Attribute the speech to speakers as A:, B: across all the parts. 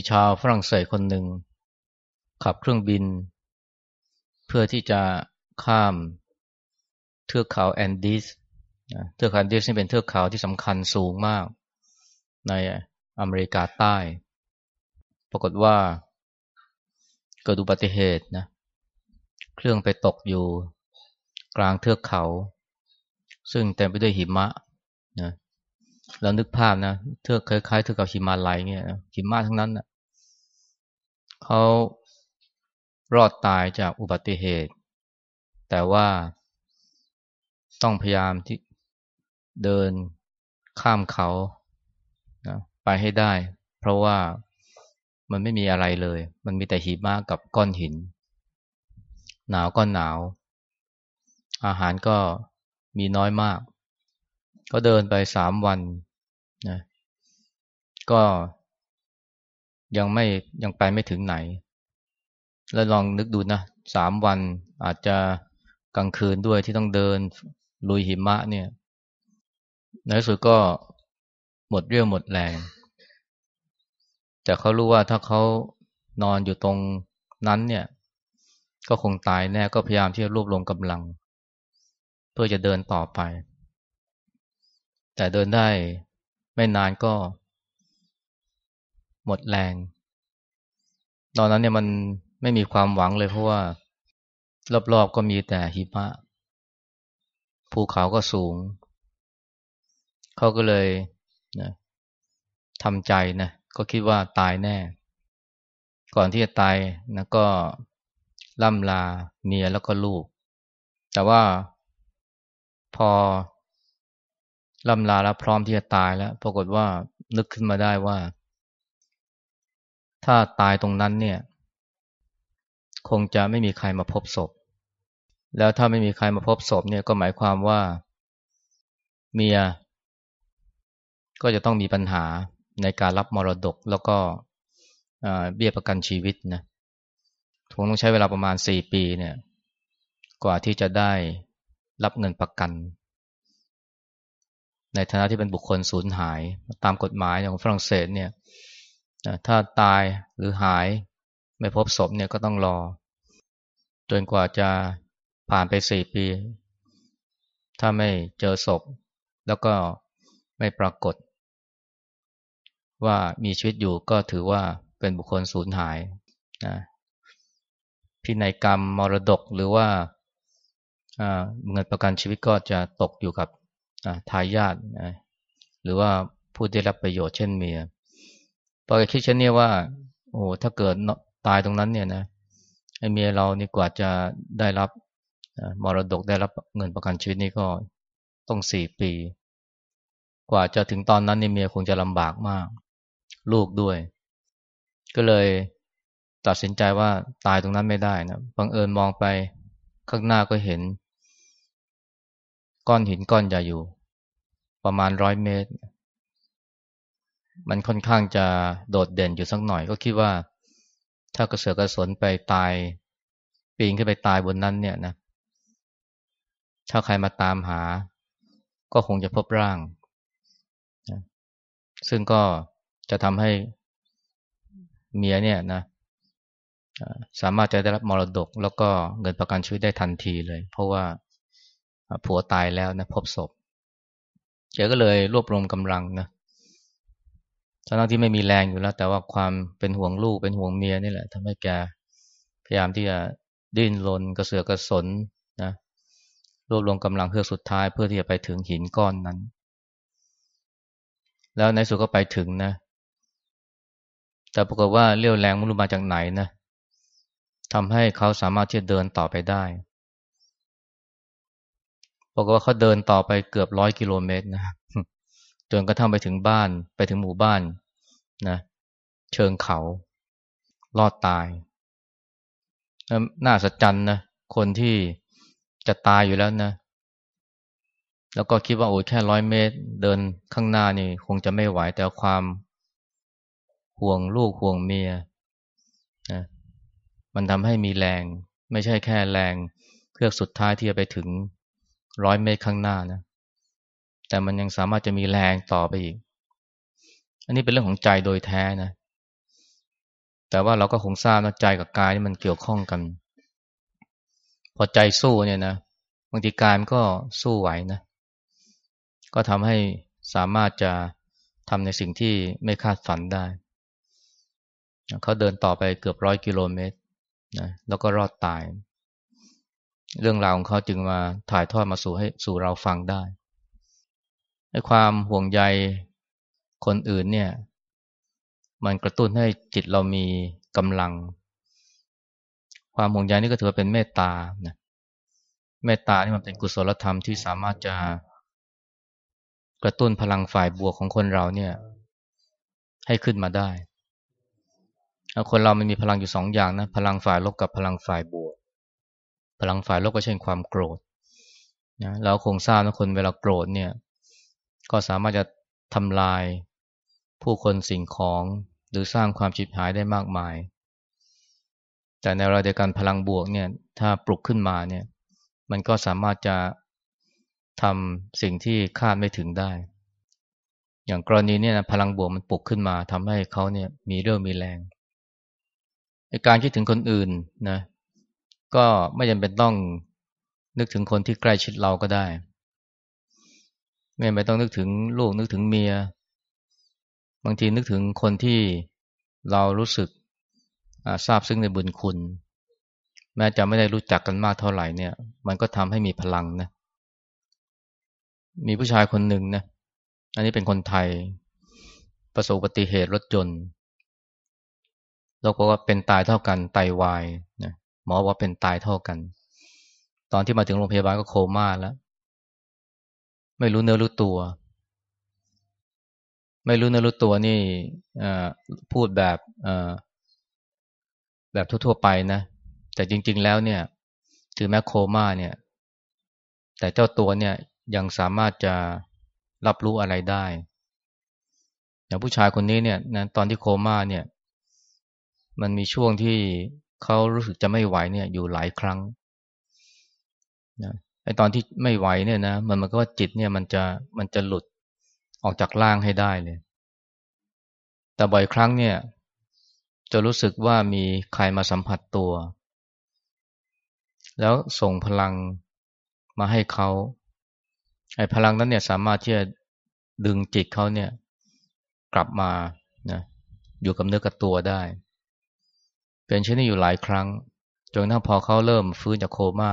A: มีชาวฝรั่งเศสคนหนึ่ง ขับเครื่องบิน เพื่อที่จะข้ามเทือกเขาแอนดีสเทือกเขาแอนดีสนี่เป็นเทือกเขาที่สำคัญสูงมาก ในอเมริกาใต้ ปรากฏว่าเกิดอุบัติเหตุนะเครื่องไปตกอยู่กลางเทือกเขา ซึ่งเต็มไปด้วยหิมะนะเรานึกภาพนะเทือกคล้ายๆเทือกเขาหิมาลัยเนี่ยหิมะทั้งนั้นนะ เขารอดตายจากอุบัติเหตุ แต่ว่าต้องพยายามที่เดินข้ามเขานะไปให้ได้ เพราะว่ามันไม่มีอะไรเลย มันมีแต่หิมะกับก้อนหิน หนาวก็หนาว อาหารก็มีน้อยมาก ก็เดินไปสามวันนะก็ ยังไม่ยังไปไม่ถึงไหน แล้วลองนึกดูนะสามวันอาจจะกลางคืนด้วยที่ต้องเดินลุยหิมะเนี่ยในที่สุดก็หมดเรี่ยวหมดแรง แต่เขารู้ว่าถ้าเขานอนอยู่ตรงนั้นเนี่ย ก็คงตายแน่ก็พยายามที่จะรวบรวมกำลัง เพื่อจะเดินต่อไป แต่เดินได้ไม่นานก็ หมดแรง ตอนนั้นเนี่ยมันไม่มีความหวังเลยเพราะว่า รอบๆก็มีแต่หิมะภูเขาก็สูง เขาก็เลยนะทำใจนะก็คิดว่าตายแน่ ก่อนที่จะตายนะก็ล่ำลาเมียแล้วก็ลูก แต่ว่าพอล่ำลาแล้วพร้อมที่จะตายแล้ว ปรากฏว่านึกขึ้นมาได้ว่า ถ้าตายตรงนั้นเนี่ย คงจะไม่มีใครมาพบศพ แล้วถ้าไม่มีใครมาพบศพเนี่ยก็หมายความว่าเมีย ก็จะต้องมีปัญหาในการรับมรดกแล้วก็เบี้ยประกันชีวิตนะคงต้องใช้เวลาประมาณสี่ปีเนี่ย กว่าที่จะได้รับเงินประกัน ในฐานะที่เป็นบุคคลสูญหาย ตามกฎหมายของฝรั่งเศสเนี่ย ถ้าตายหรือหายไม่พบศพเนี่ยก็ต้องรอ จนกว่าจะผ่านไปสี่ปี ถ้าไม่เจอศพ แล้วก็ไม่ปรากฏ ว่ามีชีวิตอยู่ก็ถือว่าเป็นบุคคลสูญหายนะพินัยกรรมมรดกหรือว่าเงินประกันชีวิตก็จะตกอยู่กับทายาทหรือว่าผู้ได้รับประโยชน์เช่นเมีย พอคิดเช่นนี้ว่า โอ้ถ้าเกิดตายตรงนั้นเนี่ยนะไอ้เมียเรานี่กว่าจะได้รับมรดกได้รับเงินประกันชีวิตนี่ก็ต้องสี่ปี กว่าจะถึงตอนนั้นนี่เมียคงจะลำบากมาก ลูกด้วย ก็เลยตัดสินใจว่าตายตรงนั้นไม่ได้นะบังเอิญมองไปข้างหน้าก็เห็น ก้อนหินก้อนใหญ่อยู่ ประมาณร้อยเมตร มันค่อนข้างจะโดดเด่นอยู่สักหน่อยก็คิดว่า ถ้ากระเสือกกระสนไปตาย ปีนขึ้นไปตายบนนั้นเนี่ยนะ ถ้าใครมาตามหา ก็คงจะพบร่างนะซึ่งก็จะทำให้เมียเนี่ยนะสามารถจะได้รับมรดก แล้วก็เงินประกันชีวิตได้ทันทีเลย เพราะว่าผัวตายแล้วนะพบศพแกก็เลยรวบรวมกำลังนะ ทั้งที่ไม่มีแรงอยู่แล้ว แต่ว่าความเป็นห่วงลูกเป็นห่วงเมียนี่แหละทำให้แกพยายามที่จะดิ้นรนกระเสือกกระสนนะรวบรวมกำลังเพื่อสุดท้ายเพื่อที่จะไปถึงหินก้อนนั้น แล้วในสุดก็ไปถึงนะ แต่ปรากฏว่าเรี่ยวแรงมันรู้มาจากไหนนะทำให้เขาสามารถที่จะเดินต่อไปได้บอกฏว่าเขาเดินต่อไปเกือบร้อยกิโลเมตรนะ จนกระทั่งไปถึงบ้านไปถึงหมู่บ้านนะเชิงเขารอดตาย น่าสัจจันนะคนที่จะตายอยู่แล้วนะ แล้วก็คิดว่าโอ้แค่ร้อยเมตร เดินข้างหน้านี่คงจะไม่ไหวแต่ความห่วงลูกห่วงเมียนะมันทำให้มีแรง ไม่ใช่แค่แรงเพื่อสุดท้ายที่จะไปถึงร้อยเมตรข้างหน้านะ แต่มันยังสามารถจะมีแรงต่อไปอีก อันนี้เป็นเรื่องของใจโดยแท้นะ แต่ว่าเราก็คงทราบนะใจกับกายนี่มันเกี่ยวข้องกัน พอใจสู้เนี่ยนะบางทีกายมันก็สู้ไหวนะ ก็ทำให้สามารถจะทำในสิ่งที่ไม่คาดฝันได้ เขาเดินต่อไปเกือบร้อยกิโลเมตรนะแล้วก็รอดตาย เรื่องราวของเขาจึงมาถ่ายทอดมาสู่ให้สู่เราฟังได้ ความห่วงใยคนอื่นเนี่ย มันกระตุ้นให้จิตเรามีกำลัง ความห่วงใยนี่ก็ถือว่าเป็นเมตตานะเมตตานี่มันเป็นกุศลธรรมที่สามารถจะกระตุ้นพลังฝ่ายบวกของคนเราเนี่ย ให้ขึ้นมาได้คนเรามันมีพลังอยู่สองอย่างนะพลังฝ่ายลบกับพลังฝ่ายบวก พลังฝ่ายลบก็เช่นความโกรธนะเราคงทราบนะคนเวลาโกรธเนี่ย ก็สามารถจะทำลายผู้คนสิ่งของหรือสร้างความจิบหายได้มากมาย แต่ในเวลาเดียวกันพลังบวกเนี่ยถ้าปลุกขึ้นมาเนี่ยมันก็สามารถจะทำสิ่งที่คาดไม่ถึงได้ อย่างกรณีเนี้นะพลังบวกมันปลุกขึ้นมาทำให้เขาเนี่ยมีเรื่องมีแรงการคิดถึงคนอื่นนะก็ไม่จำเป็นต้องนึกถึงคนที่ใกล้ชิดเราก็ได้ ไม่ไม่ต้องนึกถึงลูกนึกถึงเมีย บางทีนึกถึงคนที่เรารู้สึกทราบซึ้งในบุญคุณ แม้จะไม่ได้รู้จักกันมากเท่าไหร่เนี่ย มันก็ทำให้มีพลังนะ มีผู้ชายคนหนึ่งนะ อันนี้เป็นคนไทย ประสบอุบัติเหตุรถยนต์เราบอกว่าเป็นตายเท่ากันไตาวายนะหมอว่าเป็นตายเท่ากัน ตอนที่มาถึงโรงพยาบาลก็โคม่าแล้ว ไม่รู้เนื้อรู้ตัว ไม่รู้เนื้อรู้ตัวนี่พูดแบบแบบทั่วๆไปนะ แต่จริง ๆ แล้วเนี่ย ถึงแม้โคม่าเนี่ย แต่เจ้าตัวเนี่ยยังสามารถจะรับรู้อะไรได้อย่างผู้ชายคนนี้เนี่ยนะตอนที่โคม่าเนี่ย มันมีช่วงที่เขารู้สึกจะไม่ไหวเนี่ย อยู่หลายครั้งนะ ไอตอนที่ไม่ไหวเนี่ยนะมันมันก็ว่าจิตเนี่ยมันจะมันจะหลุดออกจากร่างให้ได้เลย แต่บ่อยครั้งเนี่ย จะรู้สึกว่ามีใครมาสัมผัสตัว แล้วส่งพลังมาให้เขาไอ้พลังนั้นเนี่ยสามารถที่จะดึงจิตเขาเนี่ย กลับมานะอยู่กับเนื้อกับตัวได้ เป็นเช่นนี้อยู่หลายครั้งจนถ้าพอเขาเริ่มฟื้นจากโคมา่า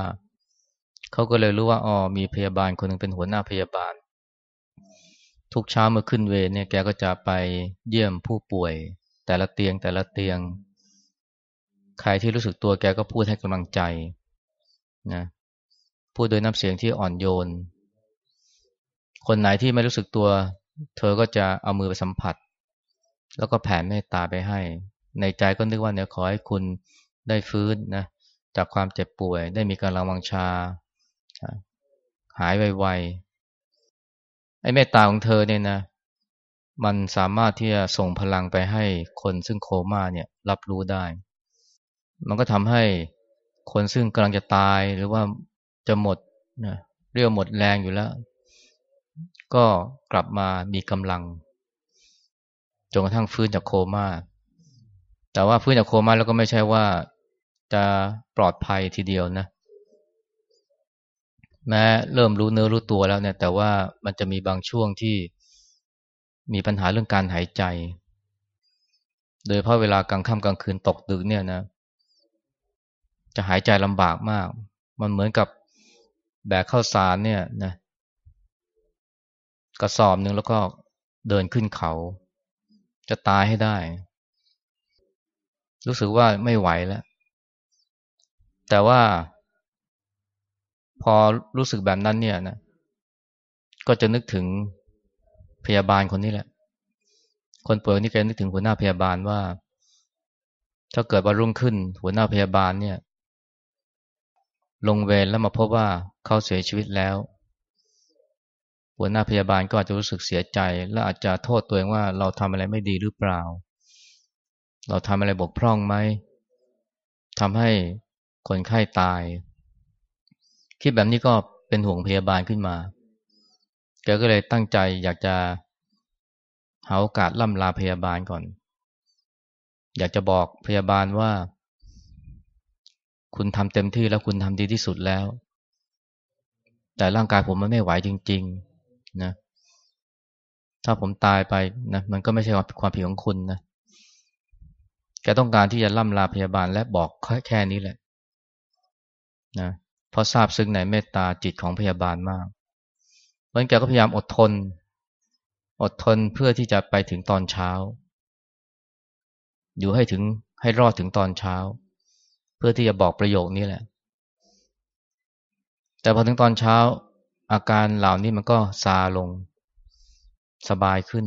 A: เขาก็เลยรู้ว่าอ๋อมีพยาบาลคนหนึ่งเป็นหัวหน้าพยาบาล ทุกเช้าเมื่อขึ้นเวรเนี่ยแกก็จะไปเยี่ยมผู้ป่วย แต่ละเตียงแต่ละเตียง ใครที่รู้สึกตัวแกก็พูดให้กำลังใจนะพูดโดยน้ำเสียงที่อ่อนโยน คนไหนที่ไม่รู้สึกตัว เธอก็จะเอามือไปสัมผัส แล้วก็แผ่เมตตาไปให้ ในใจก็นึกว่าเนี่ยขอให้คุณได้ฟื้นนะจากความเจ็บป่วย ได้มีการระวังชา หายไวๆไอ้เมตตาของเธอเนี่ยนะ มันสามารถที่จะส่งพลังไปให้คนซึ่งโคม่าเนี่ยรับรู้ได้ มันก็ทำให้คนซึ่งกำลังจะตายหรือว่าจะหมดนะเรียกหมดแรงอยู่แล้ว ก็กลับมามีกำลังจนกระทั่งฟื้นจากโคม่า แต่ว่าฟื้นจากโคม่าแล้วก็ไม่ใช่ว่าจะปลอดภัยทีเดียวนะ แม้เริ่มรู้เนื้อรู้ตัวแล้วเนี่ย แต่ว่ามันจะมีบางช่วงที่มีปัญหาเรื่องการหายใจ โดยเพราะเวลากลางค่ำกลางคืนตกดึกเนี่ยนะ จะหายใจลำบากมาก มันเหมือนกับแบกข้าวสารเนี่ยนะกระสอบหนึ่งแล้วก็เดินขึ้นเขา จะตายให้ได้ รู้สึกว่าไม่ไหวแล้ว แต่ว่า พอรู้สึกแบบนั้นเนี่ยนะก็จะนึกถึงพยาบาลคนนี้แหละ คนป่วยนี่แกนึกถึงหัวหน้าพยาบาลว่า ถ้าเกิดว่ารุ่งขึ้น หัวหน้าพยาบาลเนี่ย ลงเวรแล้วมาพบว่าเขาเสียชีวิตแล้ว หัวหน้าพยาบาลก็อาจจะรู้สึกเสียใจ และอาจจะโทษตัวเองว่าเราทำอะไรไม่ดีหรือเปล่า เราทำอะไรบกพร่องไหมทำให้คนไข้าตาย คิดแบบนี้ก็เป็นห่วงพยาบาลขึ้นมา แกก็เลยตั้งใจอยากจะหาโอกาสล่ำลาพยาบาลก่อน อยากจะบอกพยาบาลว่า คุณทำเต็มที่แล้วคุณทำดีที่สุดแล้ว แต่ร่างกายผมมันไม่ไหวจริง ๆ นะ ถ้าผมตายไปนะมันก็ไม่ใช่ความผิดของคุณนะแกต้องการที่จะล่ำลาพยาบาลและบอกแค่นี้แหละ นะ เพราะทราบซึ้งในเมตตาจิตของพยาบาลมากเพราะนั้นแกก็พยายามอดทน อดทนเพื่อที่จะไปถึงตอนเช้า อยู่ให้ถึงให้รอดถึงตอนเช้า เพื่อที่จะบอกประโยคนี้แหละ แต่พอถึงตอนเช้า อาการเหล่านี้มันก็ซาลง สบายขึ้น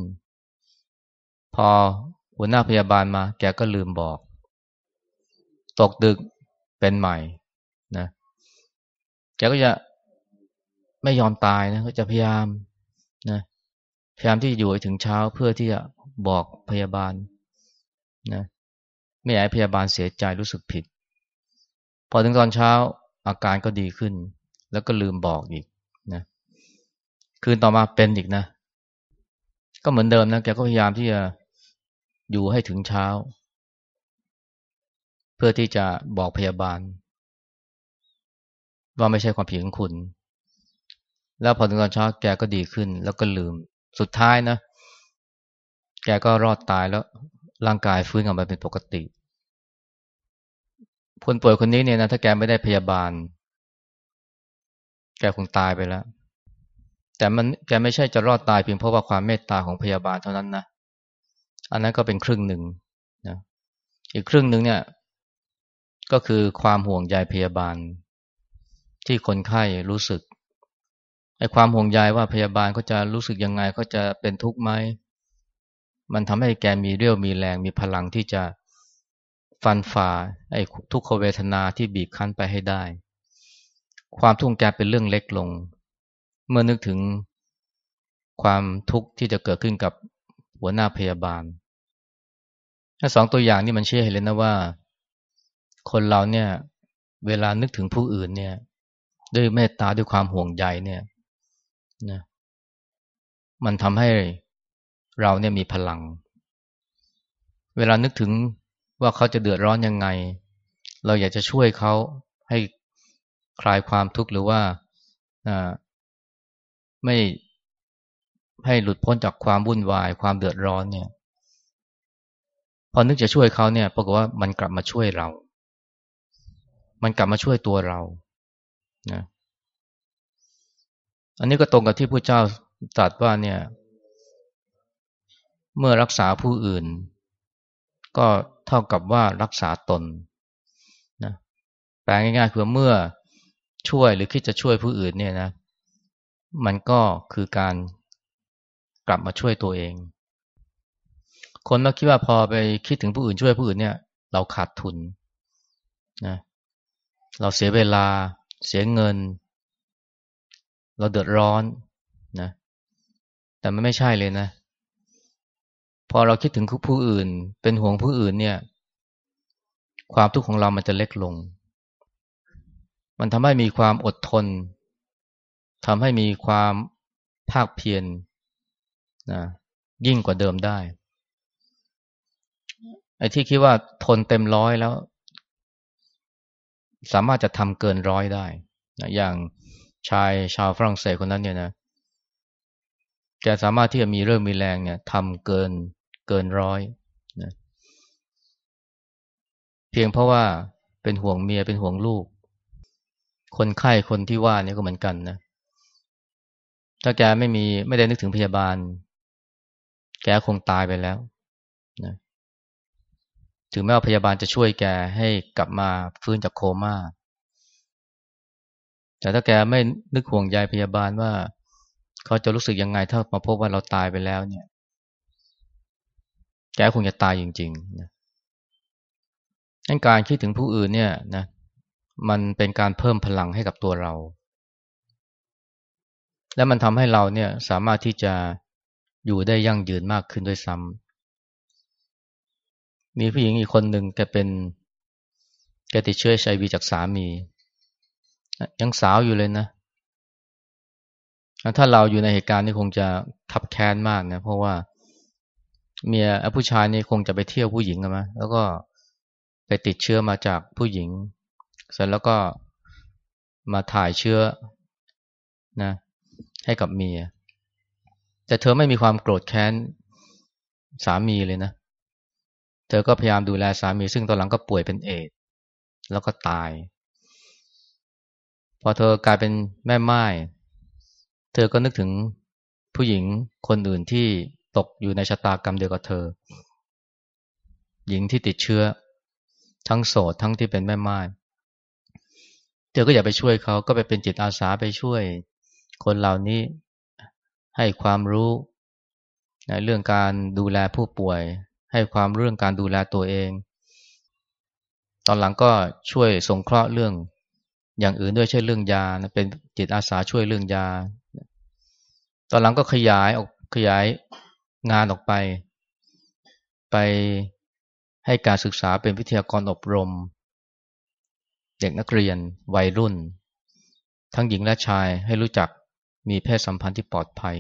A: พอหัวหน้าพยาบาลมา แกก็ลืมบอก ตกดึกเป็นใหม่นะ แกก็จะไม่ยอมตายนะก็จะพยายามนะพยายามที่จะอยู่ถึงเช้าเพื่อที่จะบอกพยาบาลนะไม่อยากให้พยาบาลเสียใจรู้สึกผิด พอถึงตอนเช้าอาการก็ดีขึ้น แล้วก็ลืมบอกอีกนะคืนต่อมาเป็นอีกนะ ก็เหมือนเดิมนะแกก็พยายามที่จะอยู่ให้ถึงเช้า เพื่อที่จะบอกพยาบาล ว่าไม่ใช่ความผิดของคุณ แล้วพอถึงตอนเช้าแกก็ดีขึ้น แล้วก็ลืม สุดท้ายนะ แกก็รอดตายแล้ว ร่างกายฟื้นกลับมาเป็นปกติคนป่วยคนนี้เนี่ยนะถ้าแกไม่ได้พยาบาล แกคงตายไปแล้ว แต่มันแกไม่ใช่จะรอดตายเพียงเพราะว่าความเมตตาของพยาบาลเท่านั้นนะอันนั้นก็เป็นครึ่งหนึ่งนะอีกครึ่งหนึ่งเนี่ย ก็คือความห่วงใยพยาบาล ที่คนไข้รู้สึกไอ้ความห่วงใยว่าพยาบาลเขาจะรู้สึกยังไงเขาจะเป็นทุกข์ไหมมันทำให้แกมีเรี่ยวมีแรงมีพลังที่จะฟันฝ่าไอ้ทุกขเวทนาที่บีบคั้นไปให้ได้ ความทุกข์แกเป็นเรื่องเล็กลง เมื่อนึกถึงความทุกข์ที่จะเกิดขึ้นกับหัวหน้าพยาบาลถ้าสองตัวอย่างนี่มันเชื่อเห็นเลยนะว่า คนเราเนี่ย เวลานึกถึงผู้อื่นเนี่ย ด้วยเมตตาด้วยความห่วงใยเนี่ยนะมันทำให้เราเนี่ยมีพลัง เวลานึกถึงว่าเขาจะเดือดร้อนยังไง เราอยากจะช่วยเขาให้คลายความทุกข์หรือว่าไม่ให้หลุดพ้นจากความวุ่นวาย ความเดือดร้อนเนี่ย พอนึกจะช่วยเขาเนี่ยปรากฏว่ามันกลับมาช่วยเรา มันกลับมาช่วยตัวเรา นะอันนี้ก็ตรงกับที่พระเจ้าตรัสว่าเนี่ย เมื่อรักษาผู้อื่น ก็เท่ากับว่ารักษาตนนะแปลง่ายๆคือเมื่อช่วยหรือคิดจะช่วยผู้อื่นเนี่ยนะ มันก็คือการกลับมาช่วยตัวเอง คนมักคิดว่าพอไปคิดถึงผู้อื่นช่วยผู้อื่นเนี่ย เราขาดทุนนะเราเสียเวลา เสียเงิน เราเดือดร้อนนะ แต่มันไม่ใช่เลยนะ พอเราคิดถึงผู้อื่น เป็นห่วงผู้อื่นเนี่ย ความทุกข์ของเรามันจะเล็กลง มันทำให้มีความอดทนทำให้มีความภาคเพียรนะยิ่งกว่าเดิมได้ไอ้ที่คิดว่าทนเต็มร้อยแล้ว สามารถจะทำเกินร้อยได้นะอย่างชายชาวฝรั่งเศสคนนั้นเนี่ยนะแกสามารถที่จะมีเรื่องมีแรงเนี่ยทำเกินเกินร้อยนะเพียงเพราะว่าเป็นห่วงเมียเป็นห่วงลูก คนไข้คนที่ว่านี่ก็เหมือนกันนะถ้าแกไม่มีไม่ได้นึกถึงพยาบาล แกคงตายไปแล้วนะ ถึงแม้ว่าพยาบาลจะช่วยแกให้กลับมาฟื้นจากโคมา่า แต่ถ้าแกไม่นึกห่วงใยพยาบาลว่า เขาจะรู้สึกยังไงถ้ามาพบว่าเราตายไปแล้วเนี่ย แกคงจะตายจริงๆนะงั้นการคิดถึงผู้อื่นเนี่ยนะ มันเป็นการเพิ่มพลังให้กับตัวเรา และมันทำให้เราเนี่ยสามารถที่จะอยู่ได้ยั่งยืนมากขึ้นด้วยซ้ำ มีผู้หญิงอีกคนหนึ่งแกเป็นแกติดเชื้อไอวีจากสามี ยังสาวอยู่เลยนะ ถ้าเราอยู่ในเหตุการณ์นี้คงจะทับแค้นมากนะ เพราะว่าเมียผู้ชายนี่คงจะไปเที่ยวผู้หญิงกันมาแล้วก็ไปติดเชื้อมาจากผู้หญิง เสร็จแล้วก็มาถ่ายเชื้อนะ ให้กับเมีย แต่เธอไม่มีความโกรธแค้นสามีเลยนะ เธอก็พยายามดูแลสามี ซึ่งตอนหลังก็ป่วยเป็นเอดแล้วก็ตาย พอเธอกลายเป็นแม่ไม้เธอก็นึกถึงผู้หญิงคนอื่นที่ตกอยู่ในชะตากรรมเดียวกับเธอ หญิงที่ติดเชื้อ ทั้งโสดทั้งที่เป็นแม่ไม้เธอก็อยากไปช่วยเขาก็ไปเป็นจิตอาสาไปช่วย คนเหล่านี้ให้ความรู้ในเรื่องการดูแลผู้ป่วย ให้ความเรื่องการดูแลตัวเอง ตอนหลังก็ช่วยสงเคราะห์เรื่องอย่างอื่นด้วยเช่นเรื่องยานะเป็นจิตอาสาช่วยเรื่องยา ตอนหลังก็ขยายออกขยายงานออกไป ไปให้การศึกษาเป็นวิทยากรอบรม เด็กนักเรียนวัยรุ่น ทั้งหญิงและชายให้รู้จักมีเพศสัมพันธ์ที่ปลอดภัย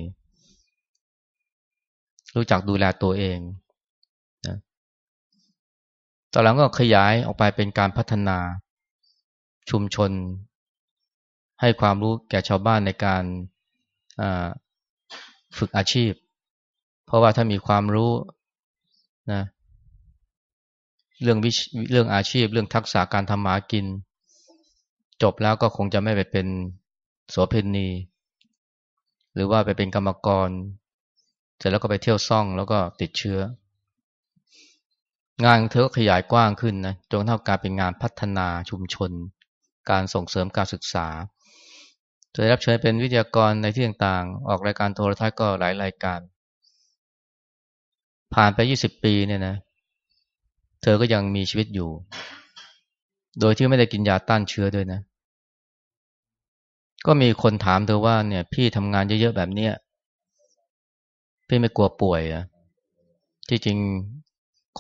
A: รู้จักดูแลตัวเอง ตอนหลังก็ขยายออกไปเป็นการพัฒนาชุมชน ให้ความรู้แก่ชาวบ้านในการฝึกอาชีพ เพราะว่าถ้ามีความรู้นะเรื่องวิเรื่องอาชีพ เรื่องทักษะการทำหมากิน จบแล้วก็คงจะไม่ไปเป็นโสเพณี หรือว่าไปเป็นกรรมกร เสร็จแล้วก็ไปเที่ยวซ่องแล้วก็ติดเชื้อ งานของเธอก็ขยายกว้างขึ้นนะจนเท่าการเป็นงานพัฒนาชุมชน การส่งเสริมการศึกษาเธอได้รับเชิญเป็นวิทยากรในที่ต่างๆ ออกรายการโทรทัศน์ก็หลายรายการ ผ่านไปยี่สิบปีเนี่ยนะ เธอก็ยังมีชีวิตอยู่ โดยที่ไม่ได้กินยาต้านเชื้อด้วยนะ ก็มีคนถามเธอว่าเนี่ย พี่ทำงานเยอะๆแบบเนี้ยพี่ไม่กลัวป่วยอะที่จริง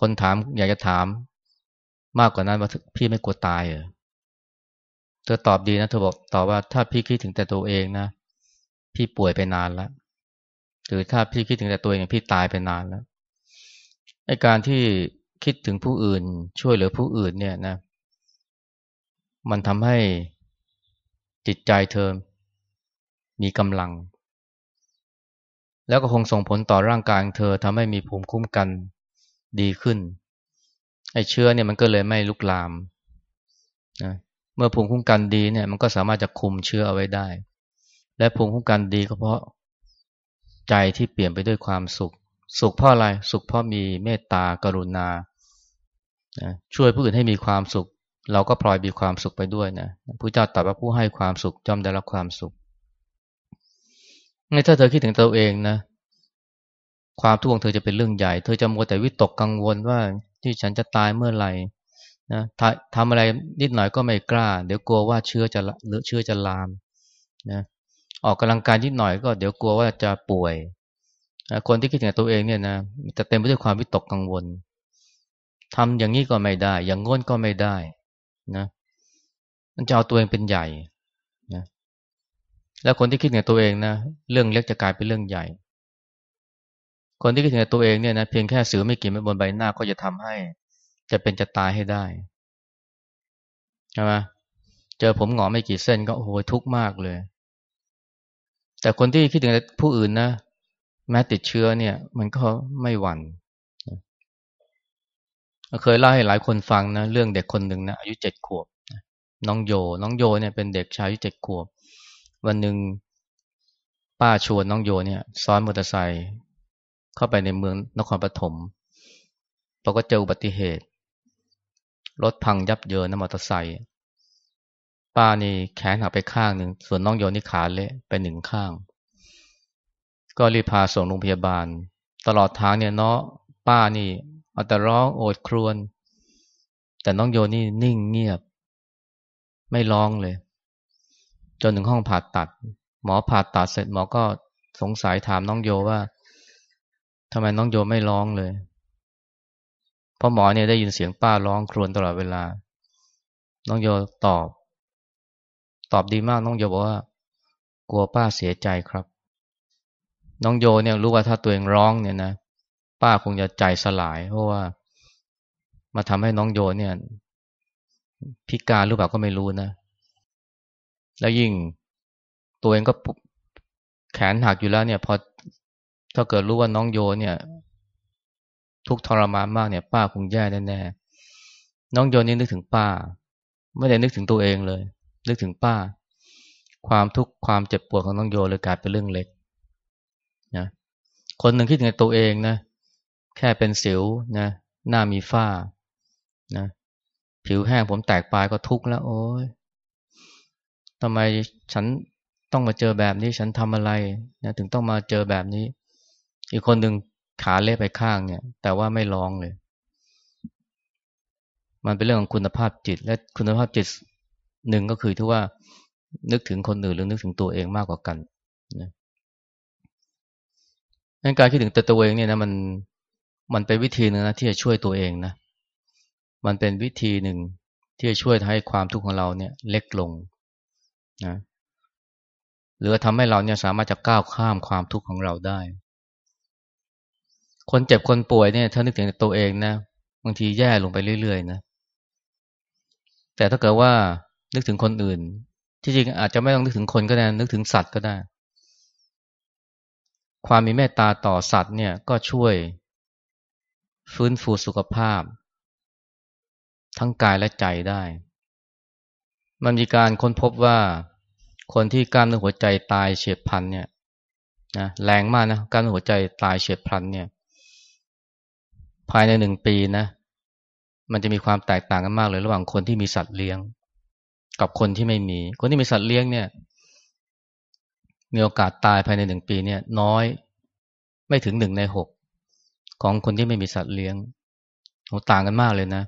A: คนถามอยากจะถามมากกว่านั้นว่าพี่ไม่กลัวตายเหรอเธอตอบดีนะเธอบอกตอบว่าถ้าพี่คิดถึงแต่ตัวเองนะ พี่ป่วยไปนานแล้วหรือถ้าพี่คิดถึงแต่ตัวเองพี่ตายไปนานแล้วไอการที่คิดถึงผู้อื่น ช่วยเหลือผู้อื่นเนี่ยนะ มันทำให้จิตใจเธอมีกำลัง แล้วก็คงส่งผลต่อร่างกายเธอทำให้มีภูมิคุ้มกัน ดีขึ้น ไอ้เชื้อเนี่ยมันก็เลยไม่ลุกลามนะเมื่อภูมิคุ้มกันดีเนี่ย มันก็สามารถจะคุมเชื้อเอาไว้ได้ และภูมิคุ้มกันดีก็เพราะใจที่เปลี่ยนไปด้วยความสุข สุขเพราะอะไร สุขเพราะมีเมตตากรุณานะช่วยผู้อื่นให้มีความสุข เราก็พลอยมีความสุขไปด้วยนะพระเจ้าตรัสว่าผู้ให้ความสุขจอมได้รับความสุขถ้าเธอคิดถึงตัวเองนะ ความทุกข์ของเธอจะเป็นเรื่องใหญ่ เธอจะมัวแต่วิตกกังวลว่าที่ฉันจะตายเมื่อไหร่นะทำอะไรนิดหน่อยก็ไม่กล้า เดี๋ยวกลัวว่าเชื้อจะหรือเชื้อจะลามนะออกกำลังกายนิดหน่อยก็เดี๋ยวกลัวว่าจะป่วยนะคนที่คิดถึงตัวเองเนี่ยนะจะเต็มไปด้วยความวิตกกังวลทำอย่างนี้ก็ไม่ได้ อย่างง้นก็ไม่ได้นะมันจะเอาตัวเองเป็นใหญ่นะแล้วคนที่คิดถึงตัวเองนะเรื่องเล็กจะกลายเป็นเรื่องใหญ่ คนที่คิดถึงตัวเองเนี่ยนะเพียงแค่สิวไม่กี่ไม่บนใบหน้าก็จะทำให้ จะเป็นจะตายให้ได้ใช่ไหมเจอผมหงอไม่กี่เส้นก็โอ้โหทุกข์มากเลย แต่คนที่คิดถึงผู้อื่นนะแม้ติดเชื้อเนี่ย มันก็ไม่หวัน่นเคยเล่าให้หลายคนฟังนะเรื่องเด็กคนหนึ่งนะอายุเจ็ดขวบน้องโย น้องโยเนี่ยเป็นเด็กชายอายุเจ็ดขวบ วันหนึ่งป้าชวนน้องโยเนี่ย ซ้อนมอเตอร์ไซค์ เข้าไปในเมืองนครปฐมเราก็เจออุบัติเหตุ รถพังยับเยินนะมอเตอร์ไซค์ป้านี่แขนหักไปข้างหนึ่ง ส่วนน้องโยนี่ขาเละไปหนึ่งข้าง ก็รีบพาส่งโรงพยาบาล ตลอดทางเนี่ยเนาะป้านี่เอาแต่ร้องโอดครวญแต่น้องโยนี่นิ่งเงียบ ไม่ร้องเลย จนถึงห้องผ่าตัด หมอผ่าตัดเสร็จหมอก็สงสัยถามน้องโยว่า ทำไมน้องโยไม่ร้องเลย เพราะหมอเนี่ยได้ยินเสียงป้าร้องครวญตลอดเวลา น้องโยตอบ ตอบดีมากน้องโยบอกว่า กลัวป้าเสียใจครับ น้องโยเนี่ยรู้ว่าถ้าตัวเองร้องเนี่ยนะป้าคงจะใจสลาย เพราะว่า มาทำให้น้องโยเนี่ย พิการหรือเปล่าก็ไม่รู้นะ แล้วยิ่งตัวเองก็แขนหักอยู่แล้วเนี่ย พอ ถ้าเกิดรู้ว่าน้องโยเนี่ย ทุกทรมานมากเนี่ย ป้าคงแย่แน่ๆน้องโยนี่นึกถึงป้า ไม่ได้นึกถึงตัวเองเลย นึกถึงป้า ความทุกข์ความเจ็บปวดของน้องโยเลยกลายเป็นเรื่องเล็กนะคนหนึ่งคิดถึงตัวเองนะแค่เป็นสิวนะหน้ามีฝ้านะผิวแห้งผมแตกปลายก็ทุกข์แล้ว โอ้ยทำไมฉันต้องมาเจอแบบนี้ ฉันทำอะไรนะถึงต้องมาเจอแบบนี้ อีกคนหนึ่งขาเละไปข้างเนี่ย แต่ว่าไม่ร้องเลย มันเป็นเรื่องของคุณภาพจิต และคุณภาพจิตหนึ่งก็คือที่ว่านึกถึงคนอื่นหรือนึกถึงตัวเองมากกว่ากันนะงั้นการคิดถึงแต่ตัวเองเนี่ยนะมันมันเป็นวิธีหนึ่งนะที่จะช่วยตัวเองนะ มันเป็นวิธีหนึ่งที่จะช่วยให้ความทุกข์ของเราเนี่ย เล็กลงนะหรือทำให้เราเนี่ยสามารถจะก้าวข้ามความทุกข์ของเราได้ คนเจ็บคนป่วยเนี่ยถ้านึกถึงตัวเองนะบางทีแย่ลงไปเรื่อยๆนะแต่ถ้าเกิดว่านึกถึงคนอื่น ที่จริงอาจจะไม่ต้องนึกถึงคนก็ได้นึกถึงสัตว์ก็ได้ ความมีเมตตาต่อสัตว์เนี่ยก็ช่วย ฟื้นฟูสุขภาพ ทั้งกายและใจได้ มันมีการค้นพบว่าคนที่กล้ามเนื้อหัวใจตายเฉียบพลันเนี่ยนะแรงมากนะกล้ามเนื้อหัวใจตายเฉียบพลันเนี่ย ภายในหนึ่งปีนะ มันจะมีความแตกต่างกันมากเลย ระหว่างคนที่มีสัตว์เลี้ยง กับคนที่ไม่มี คนที่มีสัตว์เลี้ยงเนี่ย มีโอกาสตายภายในหนึ่งปีเนี่ย น้อยไม่ถึงหนึ่งในหกของคนที่ไม่มีสัตว์เลี้ยงโหต่างกันมากเลยนะ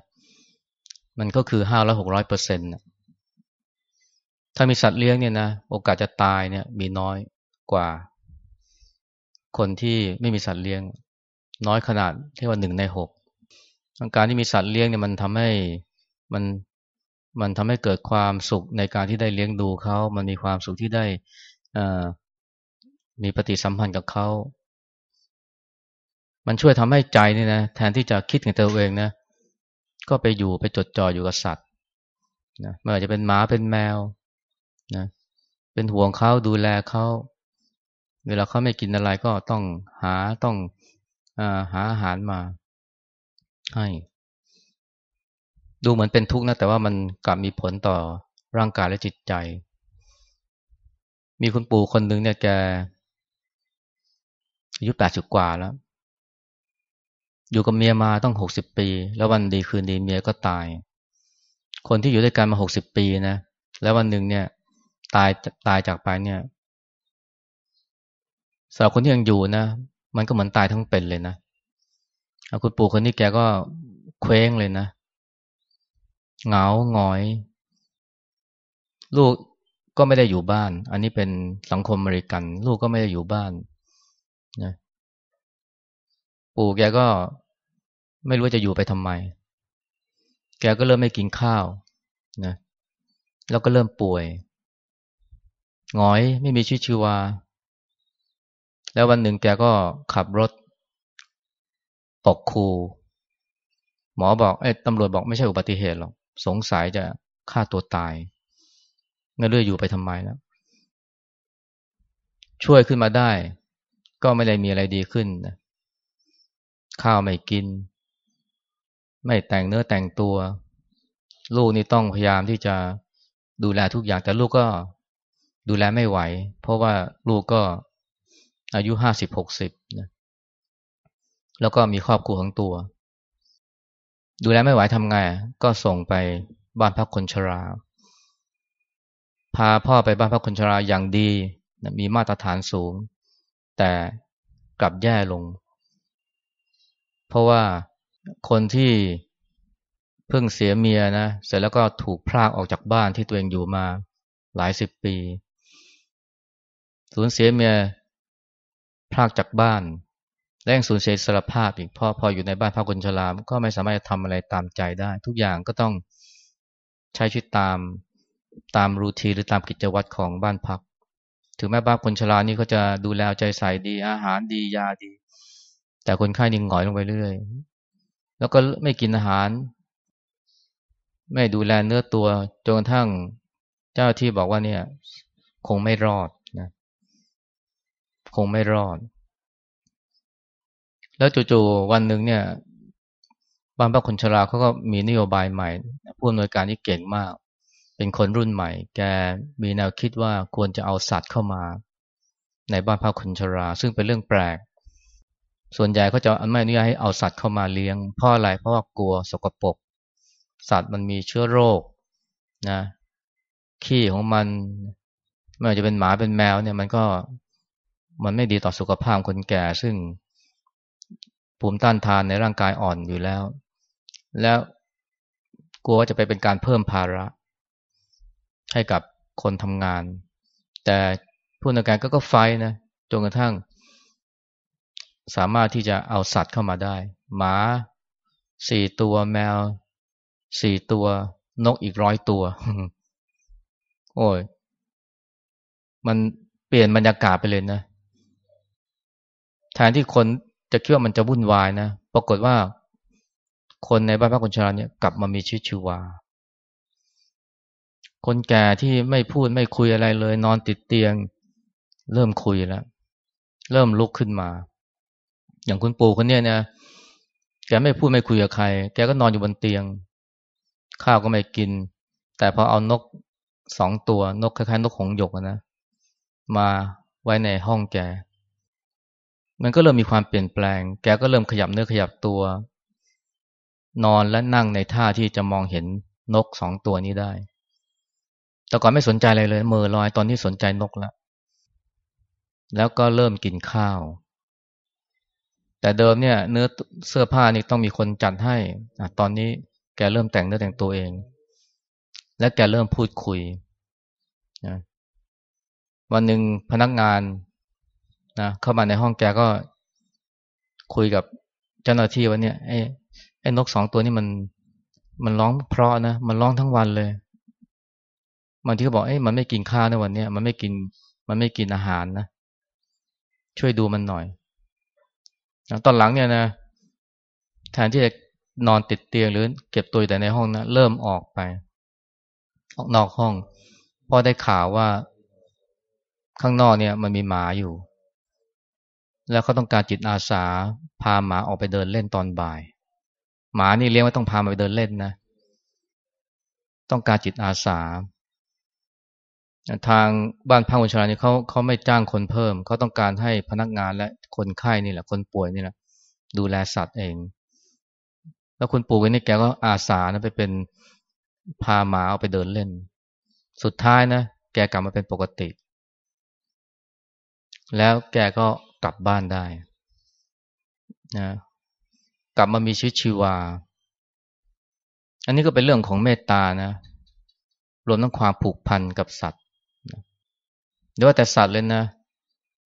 A: มันก็คือห้าร้อยหกร้อยเปอร์เซ็นต์ถ้ามีสัตว์เลี้ยงเนี่ยนะโอกาสจะตายเนี่ย มีน้อยกว่า คนที่ไม่มีสัตว์เลี้ยง น้อยขนาดเที่ว่าหนึ่งในหกการที่มีสัตว์เลี้ยงเนี่ยมันทำให้มันมันทำให้เกิดความสุขในการที่ได้เลี้ยงดูเขา มันมีความสุขที่ได้มีปฏิสัมพันธ์กับเขา มันช่วยทำให้ใจนี่นะแทนที่จะคิดถึงตัวเองนะ ก็ไปอยู่ไปจดจ่ออยู่กับสัตว์นะไม่ว่าจะเป็นหมาเป็นแมวนะเป็นห่วงเขาดูแลเขา เวลาเขาไม่กินอะไรก็ต้องหาต้อง หาอาหารมาให้ดูเหมือนเป็นทุกข์นะแต่ว่ามันกลับมีผลต่อร่างกายและจิตใจ มีคุณปู่คนหนึ่งเนี่ยแกอายุแปดสิบกว่าแล้ว อยู่กับเมียมาต้องหกสิบปี แล้ววันดีคืนดีเมียก็ตาย คนที่อยู่ด้วยกันมาหกสิบปีนะแล้ววันหนึ่งเนี่ย ตายตายจากไปเนี่ยสำหรับคนที่ยังอยู่นะ มันก็เหมือนตายทั้งเป็นเลยนะคุณปู่คนนี้แกก็เคว้งเลยนะเหงาหงอย ลูกก็ไม่ได้อยู่บ้าน อันนี้เป็นสังคมอเมริกัน ลูกก็ไม่ได้อยู่บ้านนะปู่แกก็ไม่รู้จะอยู่ไปทำไม แกก็เริ่มไม่กินข้าวนะแล้วก็เริ่มป่วยหงอยไม่มีชีวิตชีวา แล้ววันหนึ่งแกก็ขับรถตกคู หมอบอกเอ้ตำรวจบอกไม่ใช่อุบัติเหตุหรอก สงสัยจะฆ่าตัวตายไม่รู้อยู่ไปทำไมแล้วช่วยขึ้นมาได้ ก็ไม่ได้มีอะไรดีขึ้นนะข้าวไม่กิน ไม่แต่งเนื้อแต่งตัว ลูกนี่ต้องพยายามที่จะดูแลทุกอย่างแต่ลูกก็ดูแลไม่ไหว เพราะว่าลูกก็ อายุห้าสิบหกสิบนะแล้วก็มีครอบครัวของตัว ดูแลไม่ไหวทำไงก็ส่งไปบ้านพักคนชรา พาพ่อไปบ้านพักคนชราอย่างดีมีมาตรฐานสูง แต่กลับแย่ลง เพราะว่าคนที่เพิ่งเสียเมียนะ เสร็จแล้วก็ถูกพรากออกจากบ้านที่ตัวเองอยู่มาหลายสิบปี สูญเสียเมีย พรากจากบ้านและยังสูญเสียสารภาพอีกพอพออยู่ในบ้านพักคนชรามก็ไม่สามารถจะทำอะไรตามใจได้ ทุกอย่างก็ต้องใช้ชีวิตตามตามรูทีหรือตามกิจวัตรของบ้านพัก ถึงแม้บ้านคนชรานี่เขาจะดูแลใจใส่ดีอาหารดียาดี แต่คนไข้นิ่งหงอยลงไปเรื่อย แล้วก็ไม่กินอาหาร ไม่ดูแลเนื้อตัวจนกระทั่งเจ้าที่บอกว่าเนี่ย คงไม่รอด คงไม่รอด แล้วจู่ๆวันหนึ่งเนี่ยบ้านพักคนชราเขาก็มีนโยบายใหม่ผู้อำนวยการที่เก่งมาก เป็นคนรุ่นใหม่ แกมีแนวคิดว่าควรจะเอาสัตว์เข้ามา ในบ้านพักคนชรา ซึ่งเป็นเรื่องแปลก ส่วนใหญ่เขาจะไม่อนุญาตให้เอาสัตว์เข้ามาเลี้ยงเพราะอะไรเพราะว่ากลัวสกปรกสัตว์มันมีเชื้อโรคนะขี้ของมันไม่ว่าจะเป็นหมาเป็นแมวเนี่ยมันก็ มันไม่ดีต่อสุขภาพคนแก่ซึ่งภูมิต้านทานในร่างกายอ่อนอยู่แล้ว แล้วกลัวว่าจะไปเป็นการเพิ่มภาระ ให้กับคนทำงาน แต่ผู้นำการก็ก็ไฟนะจนกระทั่ง สามารถที่จะเอาสัตว์เข้ามาได้ หมาสี่ตัวแมวสี่ตัวนกอีกร้อยตัว โอ้ย มันเปลี่ยนบรรยากาศไปเลยนะ แทนที่คนจะคิดว่ามันจะวุ่นวายนะ ปรากฏว่า คนในบ้านพักคนชราเนี่ยกลับมามีชีวิตชีวา คนแก่ที่ไม่พูดไม่คุยอะไรเลย นอนติดเตียง เริ่มคุยแล้ว เริ่มลุกขึ้นมา อย่างคุณปู่คนเนี้ยนะแกไม่พูดไม่คุยกับใคร แกก็นอนอยู่บนเตียง ข้าวก็ไม่กิน แต่พอเอานกสองตัวนกคล้ายๆนกหงหยกนะมาไว้ในห้องแก มันก็เริ่มมีความเปลี่ยนแปลง แกก็เริ่มขยับเนื้อขยับตัว นอนและนั่งในท่าที่จะมองเห็นนกสองตัวนี้ได้ แต่ก่อนไม่สนใจอะไรเลยเมื่อลอยตอนที่สนใจนกแล้วแล้วก็เริ่มกินข้าว แต่เดิมเนี่ย เนื้อเสื้อผ้านี่ต้องมีคนจัดให้อตอนนี้แกเริ่มแต่งเนื้อแต่งตัวเอง และแกเริ่มพูดคุยนะวันหนึ่งพนักงาน นะเข้ามาในห้องแกก็คุยกับเจ้าหน้าที่ว่าเนี่ยไอ้ไอ้นกสองตัวนี้มัน มันร้องเพราะนะมันร้องทั้งวันเลยบางทีก็บอกเอ้ยมันไม่กินข้าวในวันนี้มันไม่กิน มันไม่กินอาหารนะช่วยดูมันหน่อยตอนหลังเนี่ยนะแทนที่จะนอนติดเตียงหรือเก็บตัวแต่ในห้องนะเริ่มออกไป ออกนอกห้องเพราะได้ข่าวว่าข้างนอกเนี่ย มันมีหมาอยู่ แล้วเขาต้องการจิตอาสาพาหมาออกไปเดินเล่นตอนบ่าย หมานี่เลี้ยงไว้ต้องพามาไปเดินเล่นนะ ต้องการจิตอาสา ทางบ้านพักคนชราเนี่ยเขาเขาไม่จ้างคนเพิ่ม เขาต้องการให้พนักงานและคนไข้นี่แหละ คนป่วยนี่แหละดูแลสัตว์เอง แล้วคุณปู่นี่แกก็อาสานะไปเป็นพาหมาเอาไปเดินเล่น สุดท้ายนะแกกลับมาเป็นปกติ แล้วแกก็ กลับบ้านได้นะกลับมามีชีวิตชีวา อันนี้ก็เป็นเรื่องของเมตตานะ รวมทั้งความผูกพันกับสัตว์หรือว่าแต่สัตว์เลยนะ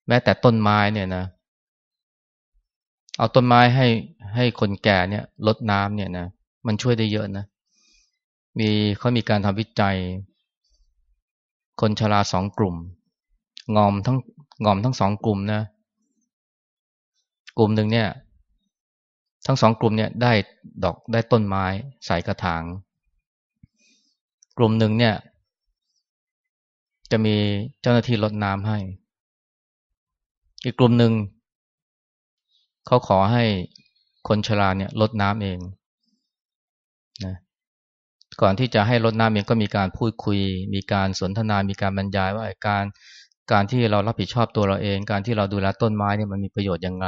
A: แม้แต่ต้นไม้เนี่ยนะ เอาต้นไม้ให้ให้คนแก่เนี่ยลดน้ำเนี่ยนะ มันช่วยได้เยอะนะ มีเขามีการทำวิจัย คนชราสองกลุ่ม งอมทั้งงอมทั้งสองกลุ่มนะ กลุ่มหนึ่งเนี่ย ทั้งสองกลุ่มเนี่ยได้ดอกได้ต้นไม้ใส่กระถาง กลุ่มหนึ่งเนี่ย จะมีเจ้าหน้าที่ลดน้ำให้ อีกกลุ่มหนึ่งเขาขอให้คนชราเนี่ยลดน้ำเองนะก่อนที่จะให้ลดน้ำเองก็มีการพูดคุย มีการสนทนา มีการบรรยายว่าการการที่เรารับผิดชอบตัวเราเอง การที่เราดูแลต้นไม้เนี่ยมันมีประโยชน์ยังไง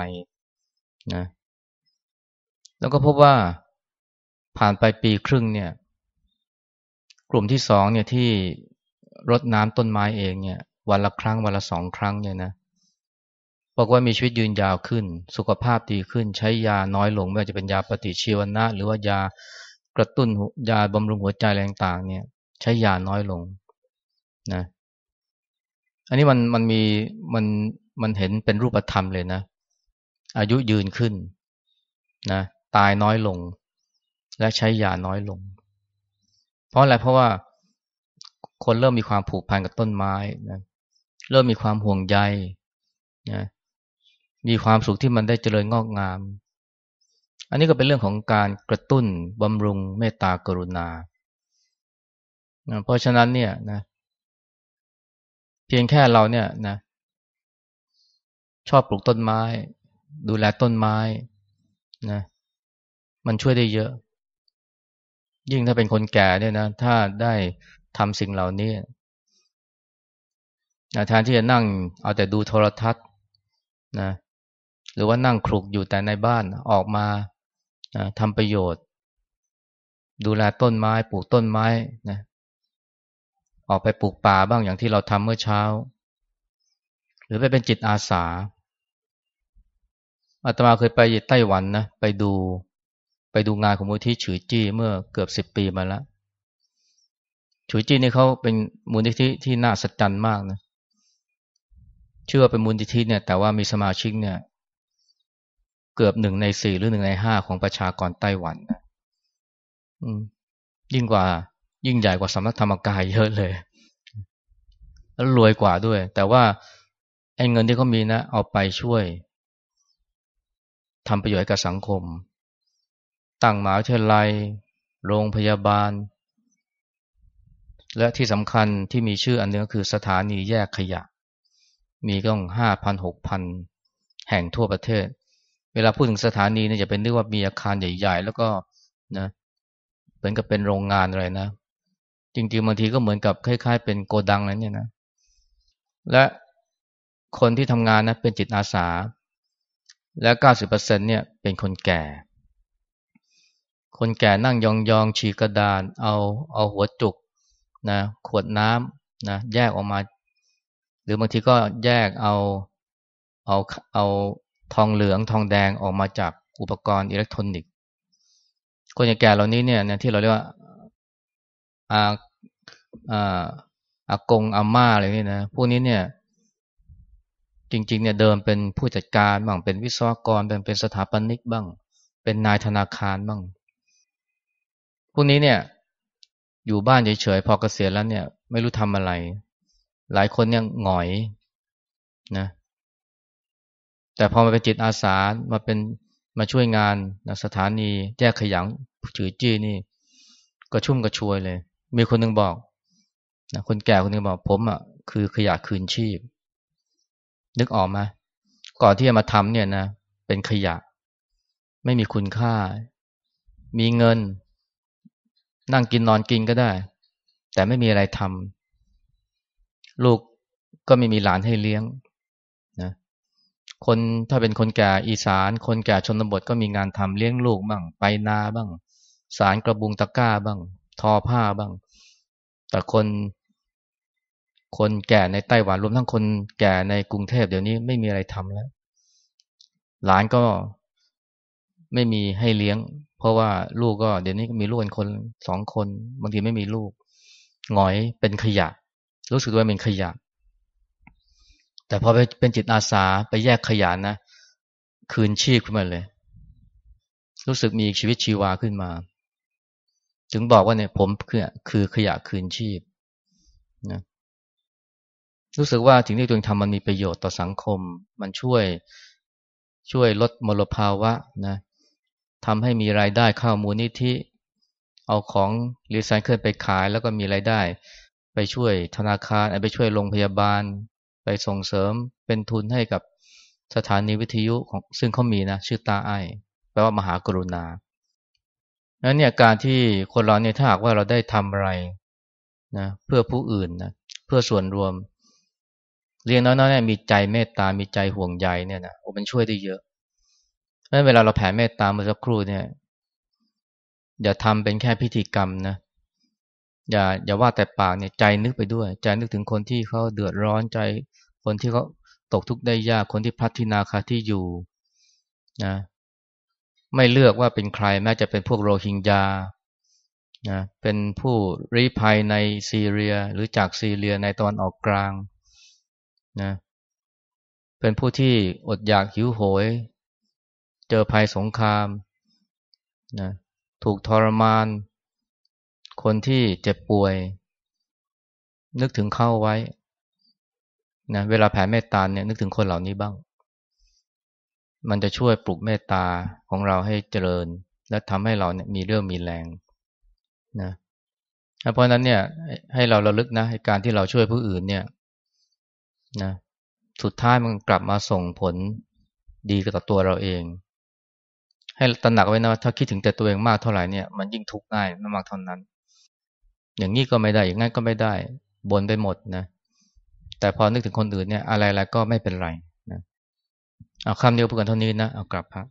A: นะแล้วก็พบว่าผ่านไปปีครึ่งเนี่ย กลุ่มที่สองเนี่ยที่รดน้ำต้นไม้เองเนี่ย วันละครั้งวันละสองครั้งเนี่ยนะบอกว่ามีชีวิตยืนยาวขึ้น สุขภาพดีขึ้น ใช้ยาน้อยลงไม่ว่าจะเป็นยาปฏิชีวนะ หรือว่ายากระตุ้นยาบำรุงหัวใจแรงต่างเนี่ย ใช้ยาน้อยลงนะอันนี้มันมันมีมันมันเห็นเป็นรูปธรรมเลยนะ อายุยืนขึ้นนะตายน้อยลง และใช้ยาน้อยลง เพราะอะไรเพราะว่าคนเริ่มมีความผูกพันกับต้นไม้นะเริ่มมีความห่วงใยนะมีความสุขที่มันได้เจริญงอกงาม อันนี้ก็เป็นเรื่องของการกระตุ้นบำรุงเมตตากรุณานะเพราะฉะนั้นเนี่ยนะเพียงแค่เราเนี่ยนะชอบปลูกต้นไม้ ดูแลต้นไม้นะมันช่วยได้เยอะ ยิ่งถ้าเป็นคนแก่เนี่ยนะ ถ้าได้ทำสิ่งเหล่านี้นะแทนที่จะนั่งเอาแต่ดูโทรทัศน์นะหรือว่านั่งคลุกอยู่แต่ในบ้านออกมาทำประโยชน์ ดูแลต้นไม้ปลูกต้นไม้นะออกไปปลูกป่าบ้างอย่างที่เราทำเมื่อเช้า หรือไปเป็นจิตอาสา อาตมาเคยไปไต้หวันนะไปดู ไปดูงานของมูลที่ฉือจี้เมื่อเกือบสิบปีมาแล้วฉือจี้นี่เขาเป็นมูลนิธิที่น่าสัจจันมากนะเชื่อว่าเป็นมูลนิธิเนี่ย แต่ว่ามีสมาชิกเนี่ย เกือบหนึ่งในสี่หรือหนึ่งในห้าของประชากรไต้หวันนะยิ่งกว่า ยิ่งใหญ่กว่าสำนักธรรมกายเยอะเลย แล้วรวยกว่าด้วย แต่ว่าไอ้เงินที่เขามีนะ เอาไปช่วย ทำประโยชน์กับสังคม ตั้งหมหาวิทยาลัย โรงพยาบาล และที่สำคัญที่มีชื่ออันนึงก็คือสถานีแยกขยะ มีก็ต้องห้าพันหกพันแห่งทั่วประเทศ เวลาพูดถึงสถานีเนี่ยจะเป็นนึกว่ามีอาคารใหญ่ ๆ แล้วก็นะเหมือนกับเป็นโรงงานอะไรนะ จริงๆบางทีก็เหมือนกับคล้าย ๆ เป็นโกดังอะไรเนี่ยนะ และคนที่ทำงานนะเป็นจิตอาสา แล้วเก้าสิบเนเนี่ยเป็นคนแก่ คนแก่นั่งยองๆฉีกระดาน เอาเอาหัวจุกนะขวดน้ำนะแยกออกมา หรือบางทีก็แยกเอาเอาเอาทองเหลืองทองแดงออกมาจากอุปกรณ์อิเล็กทรอนิกส์ คนแก่เหล่านี้เนี่ยที่เราเรียกว่าอาอาอากงอาม่าอะไรนี่นะพวกนี้เนี่ย จริงๆเนี่ยเดิมเป็นผู้จัดการบ้างเป็นวิศวกรเป็นเป็นสถาปนิกบ้าง เป็นนายธนาคารบ้างพวกนี้เนี่ยอยู่บ้านเฉยๆพอเกษียณแล้วเนี่ย ไม่รู้ทำอะไร หลายคนเนี่ยหงอยนะแต่พอมาเป็นจิตอาสามาเป็นมาช่วยงานนะสถานีแยกขยงจือจี้นี่ ก็ชุ่มกระชวยเลย มีคนหนึ่งบอกนะคนแก่คนหนึ่งบอกผมอะคือขยะคืนชีพ นึกออกมา ก่อนที่จะมาทำเนี่ยนะ เป็นขยะ ไม่มีคุณค่า มีเงิน นั่งกินนอนกินก็ได้ แต่ไม่มีอะไรทำลูกก็ไม่มีหลานให้เลี้ยงนะคนถ้าเป็นคนแก่อีสาน คนแก่ชนบทก็มีงานทำเลี้ยงลูกบ้าง ไปนาบ้าง สารกระบุงตะก้าบ้าง ทอผ้าบ้าง แต่คน คนแก่ในไต้หวันรวมทั้งคนแก่ในกรุงเทพเดี๋ยวนี้ไม่มีอะไรทำแล้ว หลานก็ไม่มีให้เลี้ยง เพราะว่าลูกก็เดี๋ยวนี้ก็มีลูกเป็นคนสองคนบางทีไม่มีลูกหงอยเป็นขยะ รู้สึกว่าเป็นขยะ แต่พอไปเป็นจิตอาสาไปแยกขยะนะ คืนชีพขึ้นมาเลย รู้สึกมีชีวิตชีวาขึ้นมา ถึงบอกว่าเนี่ยผมคือคือขยะคืนชีพนะ รู้สึกว่าสิ่งที่ตัวเองทำมันมีประโยชน์ต่อสังคม มันช่วยช่วยลดมลภาวะนะทำให้มีรายได้เข้ามูลนิธิ เอาของรีไซเคิลไปขายแล้วก็มีรายได้ ไปช่วยธนาคารไปช่วยโรงพยาบาล ไปส่งเสริมเป็นทุนให้กับสถานีวิทยุของซึ่งเขามีนะชื่อตาไอแปลว่ามหากรุณานั้นเนี่ยการที่คนเราเนี่ยถ้าหากว่าเราได้ทำอะไรนะเพื่อผู้อื่นนะเพื่อส่วนรวม เรียนน้อยๆเนี่ยมีใจเมตตา มีใจห่วงใยเนี่ยนะโอ้มันช่วยได้เยอะเพราะเวลาเราแผ่เมตตาเมื่อสักครู่เนี่ย อย่าทำเป็นแค่พิธีกรรมนะอย่าอย่าว่าแต่ปากเนี่ยใจนึกไปด้วย ใจนึกถึงคนที่เขาเดือดร้อนใจ คนที่เขาตกทุกข์ได้ยากคนที่พลัดที่นาคาที่อยู่นะไม่เลือกว่าเป็นใครแม้จะเป็นพวกโรฮิงญานะเป็นผู้รีภัยในซีเรีย หรือจากซีเรียในตอนออกกลาง นะเป็นผู้ที่อดอยากหิวโหย เจอภัยสงครามนะถูกทรมาน คนที่เจ็บป่วย นึกถึงเข้าไว้นะเวลาแผ่เมตตาเนี่ยนึกถึงคนเหล่านี้บ้าง มันจะช่วยปลุกเมตตาของเราให้เจริญ และทำให้เราเนี่ยมีเรื่องมีแรงนะเพราะนั้นเนี่ยให้เราระลึกนะการที่เราช่วยผู้อื่นเนี่ย นะสุดท้ายมันกลับมาส่งผลดีกับตัวเราเอง ให้ตระหนักไว้นะว่าถ้าคิดถึงแต่ตัวเองมากเท่าไหร่เนี่ยมันยิ่งทุกข์ง่ายมากเท่านั้น อย่างนี้ก็ไม่ได้อย่างนั้นก็ไม่ได้บนไปหมดนะแต่พอนึกถึงคนอื่นเนี่ยอะไรๆก็ไม่เป็นไรนะเอาคำเดียวพูดกันเท่านี้นะเอากลับพระ